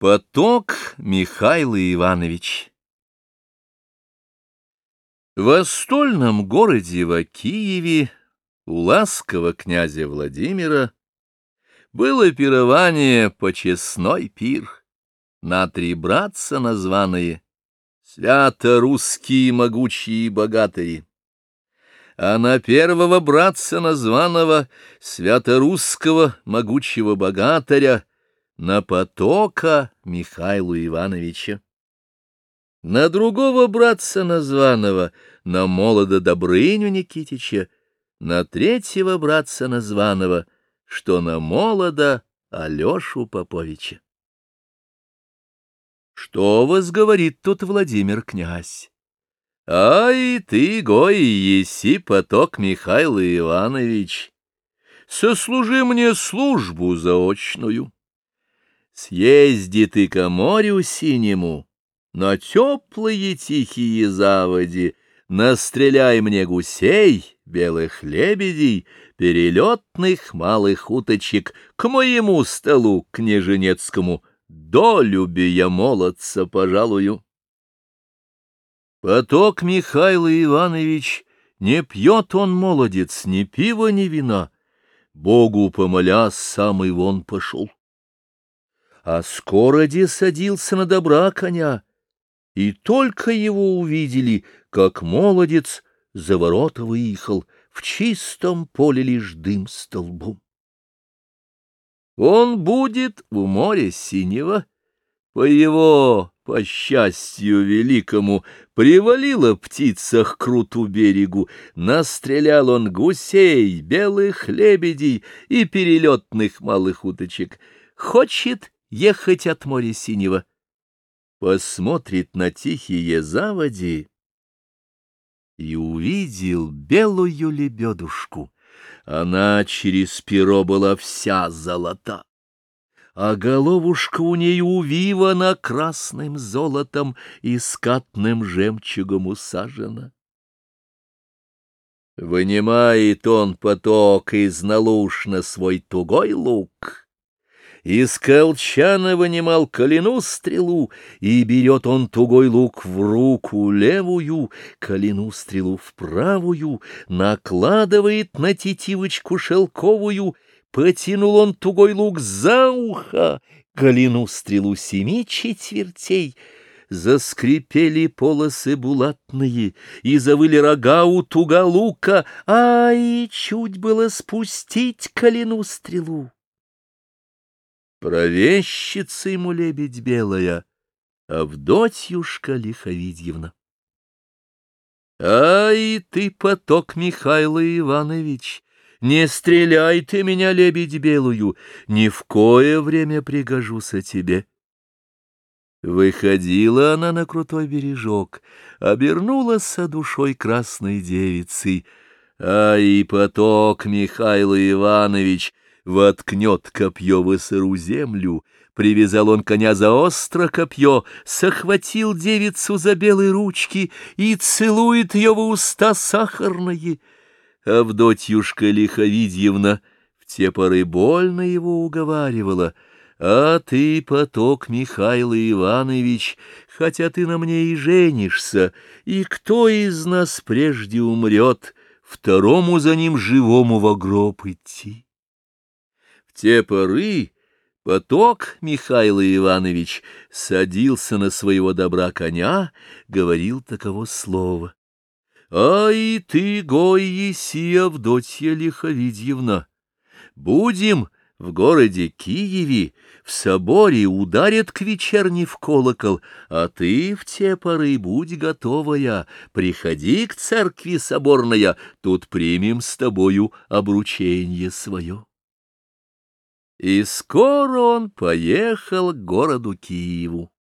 Поток Михаил Иванович В стольном городе в Киеве у ласкового князя Владимира было пирование почестной пир, на три братца названные, свято-русские могучие и богатые. А на первого братца названного, свято-русского могучего богатыря, на потока Михаила Ивановича. На другого братца названного, на молода Добрыню Никитича, на третьего братца названного, что на молода Алешу Поповича. Что вас говорит тут Владимир князь? Ай, ты, гой, еси поток Михаил Иванович, сослужи мне службу заочную. Съезди ты ко морю синему, на теплые тихие заводи, Настреляй мне гусей, белых лебедей, Перелетных малых уточек. К моему столу княженецкому, Долюби я молодца пожалую. Поток Михаил Иванович, Не пьет он, молодец, ни пива, ни вина, Богу помоля, самый вон пошел а скороде садился на добра коня, и только его увидели, как молодец за ворота выехал, в чистом поле лишь дым столбом. Он будет у моря синего, по его, по счастью великому, привалила птица к круту берегу, настрелял он гусей, белых лебедей и перелетных малых уточек. Хочет ехать от моря синего, посмотрит на тихие заводи и увидел белую лебедушку. Она через перо была вся золота, а головушка у ней увивана красным золотом и скатным жемчугом усажена. Вынимает он поток из налушна свой тугой лук — из колчана вынимал колену стрелу, и берет он тугой лук в руку левую, колену стрелу в правую, накладывает на тетивочку шелковую, потянул он тугой лук за ухо, колену стрелу семи четвертей — Заскрипели полосы булатные, и завыли рога у туга лука, а и чуть было спустить колену стрелу. Провещица ему лебедь белая, Авдотьюшка Лиховидьевна. Ай, ты поток, Михайло Иванович, Не стреляй ты меня, лебедь белую, Ни в кое время пригожуся тебе. Выходила она на крутой бережок, Обернулась душой красной девицей. Ай, поток, Михайло Иванович, воткнет копье в сыру землю, привязал он коня за остро копье, сохватил девицу за белые ручки и целует ее в уста сахарные. Авдотьюшка Лиховидьевна в те поры больно его уговаривала, «А ты, поток Михаил Иванович, хотя ты на мне и женишься, и кто из нас прежде умрет, второму за ним живому в гроб идти?» Те поры поток Михаил Иванович садился на своего добра коня, говорил таково слово. «Ай ты, гой еси, Авдотья Лиховидьевна! Будем в городе Киеве, в соборе ударят к вечерне в колокол, а ты в те поры будь готовая, приходи к церкви соборная, тут примем с тобою обручение свое». И скоро он поехал к городу Киеву.